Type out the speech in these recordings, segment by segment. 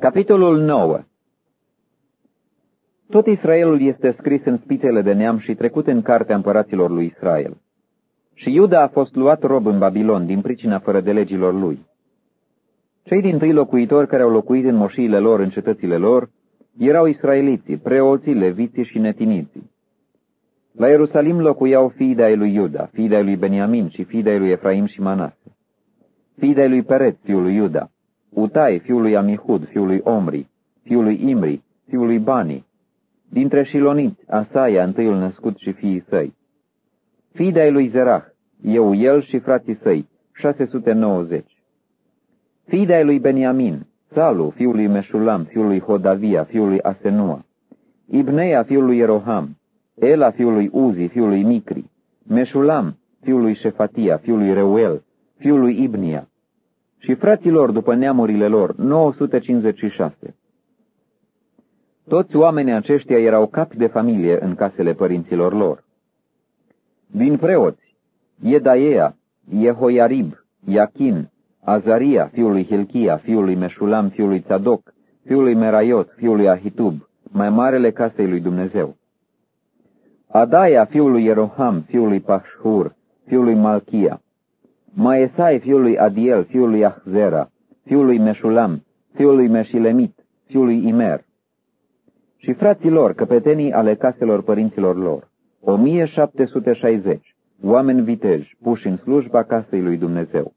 Capitolul 9 Tot Israelul este scris în spițele de neam și trecut în cartea împăraților lui Israel. Și Iuda a fost luat rob în Babilon din pricina fără de legilor lui. Cei din tâi locuitori care au locuit în moșiile lor, în cetățile lor, erau israeliții, preoții, leviții și netiniții. La Ierusalim locuiau fii de lui Iuda, fii de lui Beniamin și fii de lui Efraim și Manase. Fii de lui Peret, fiul lui Iuda, Utai, fiul lui Amihud, fiul lui Omri, fiul lui Imri, fiul lui Bani, dintre Shiloniți, Asaia, întâiul născut și fiii săi. Fii de lui Zerah, eu, el și frații săi, 690. Fii de lui Beniamin, Salu, fiul lui Meșulam, fiul lui Hodavia, fiul lui Asenua, Ibneia, fiul lui Eroham, Ela, fiul lui Uzi, fiul lui Micri, Meșulam, fiul lui Șefatia, fiul lui Reuel, fiul lui Ibnia, și fraților după neamurile lor, 956. Toți oamenii aceștia erau capi de familie în casele părinților lor. Din preoți, Iedaea, Jehoiarib, Iachin, Azaria, fiul lui Hilchia, fiul lui Meșulam, fiul lui Tzadok, fiul lui Meraiot, fiul lui Ahitub, mai marele casei lui Dumnezeu. Adaia, fiul lui Ieroham, fiul lui Pashur, fiul lui Malchia, Maesai, fiul lui Adiel, fiul lui Ahzera, fiul lui Meșulam, fiul lui Meșilemit, fiul lui Imer. Și frații lor, căpetenii ale caselor părinților lor, 1760, oameni viteji, puși în slujba casei lui Dumnezeu.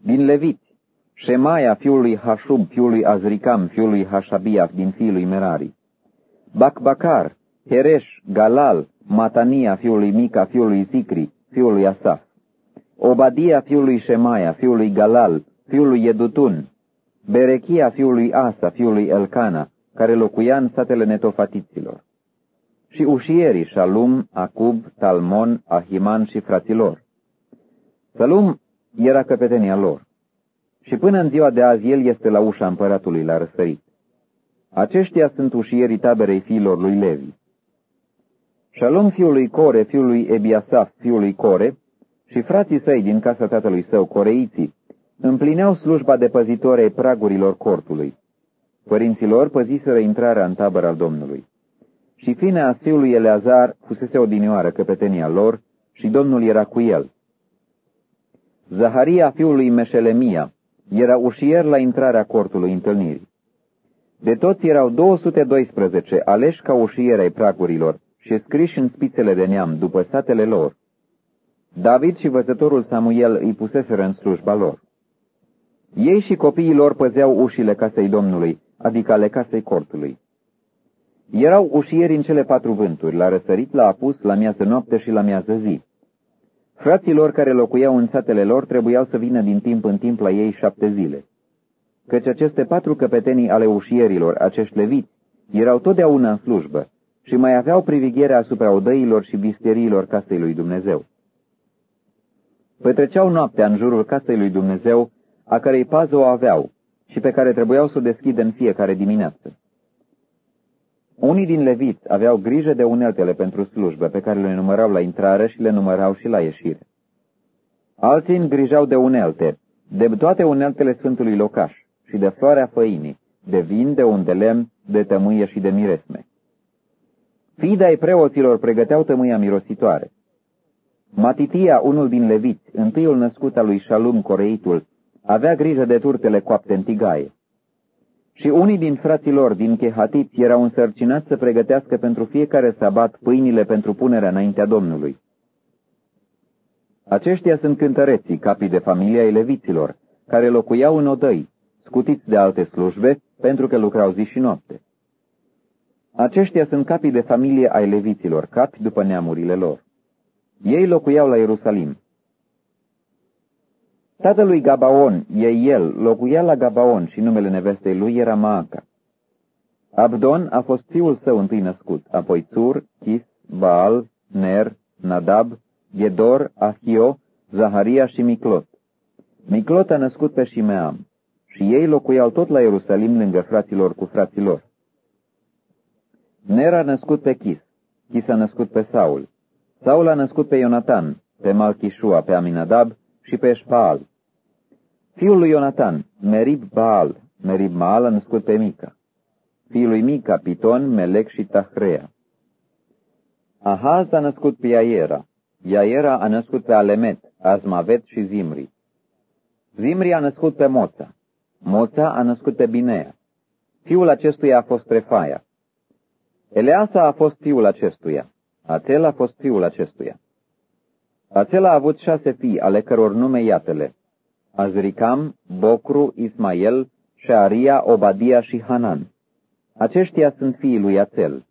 Din Leviți, Shemaia, fiul lui Hashub, fiul lui Azricam, fiul lui Hashabia, din fiul lui Merari. Bacbacar, Heresh, Galal, Matania, fiul lui Mica, fiul lui Zicri, fiul lui Asaf. Obadia fiului Shemaia, fiului Galal, fiului Edutun, Berechia fiului Asa, fiului Elcana, care locuia în satele netofatiților, și ușierii Shalum, Acub, Talmon, Ahiman și fraților. Salum era căpetenia lor și până în ziua de azi el este la ușa împăratului la răsărit. Aceștia sunt ușierii taberei fiilor lui Levi. Shalom fiului Core, fiului Ebiasaf, fiului Core, și frații săi din casa tatălui său, coreiții, împlineau slujba de păzitore ai pragurilor cortului. Părinții lor păziseră intrarea în tabăra al Domnului. Și finea fiului Eleazar fusese odinioară căpetenia lor și Domnul era cu el. Zaharia fiului Meșelemia era ușier la intrarea cortului întâlnirii. De toți erau 212 aleși ca ușieri ai pragurilor și scriși în spițele de neam după satele lor. David și văzătorul Samuel îi puseseră în slujba lor. Ei și copiii lor păzeau ușile casei Domnului, adică ale casei cortului. Erau ușieri în cele patru vânturi, la răsărit, la apus, la miază noapte și la miază zi. Frații lor care locuiau în satele lor trebuiau să vină din timp în timp la ei șapte zile. Căci aceste patru căpetenii ale ușierilor, acești leviți, erau totdeauna în slujbă și mai aveau privigherea asupra odăilor și bisteriilor casei lui Dumnezeu. Petreceau noaptea în jurul casei lui Dumnezeu, a cărei pază o aveau și pe care trebuiau să o deschidă în fiecare dimineață. Unii din leviți aveau grijă de uneltele pentru slujbă, pe care le numărau la intrare și le numărau și la ieșire. Alții îngrijau de unelte, de toate uneltele Sfântului Locaș și de floarea făinii, de vin, de un de lemn, de tămâie și de miresme. Fii ai preoților pregăteau tămâia mirositoare. Matitia, unul din leviți, întâiul născut al lui Shalum Coreitul, avea grijă de turtele coapte în tigaie. Și unii din fraților din Chehatit erau însărcinați să pregătească pentru fiecare sabat pâinile pentru punerea înaintea Domnului. Aceștia sunt cântăreții, capii de familie ai leviților, care locuiau în odăi, scutiți de alte slujbe, pentru că lucrau zi și noapte. Aceștia sunt capii de familie ai leviților, capi după neamurile lor. Ei locuiau la Ierusalim. Tatălui Gabaon, el, locuia la Gabaon și numele nevestei lui era Maaca. Abdon a fost fiul său întâi născut, apoi Țur, Chis, Baal, Ner, Nadab, Gedor, Ahio, Zaharia și Miclot. Miclot a născut pe Shimeam și ei locuiau tot la Ierusalim lângă fraților cu fraților. Ner a născut pe Chis, Chis a născut pe Saul, Saul a născut pe Ionatan, pe Malchishua, pe Aminadab și pe Eșpaal. Fiul lui Ionatan, Merib Baal, Meribmaal a născut pe Mica. Fiul lui Mica, Piton, Melec și Tahrea. Ahaz a născut pe Iaiera. Iaiera a născut pe Alemet, Azmavet și Zimri. Zimri a născut pe Moța. Moța a născut pe Binea. Fiul acestuia a fost Refaia. Eleasa a fost fiul acestuia. Atel a fost fiul acestuia. Atel a avut șase fii, ale căror nume iatele. Azricam, Bocru, Ismael, Shearia, Obadia și Hanan. Aceștia sunt fiii lui Atel.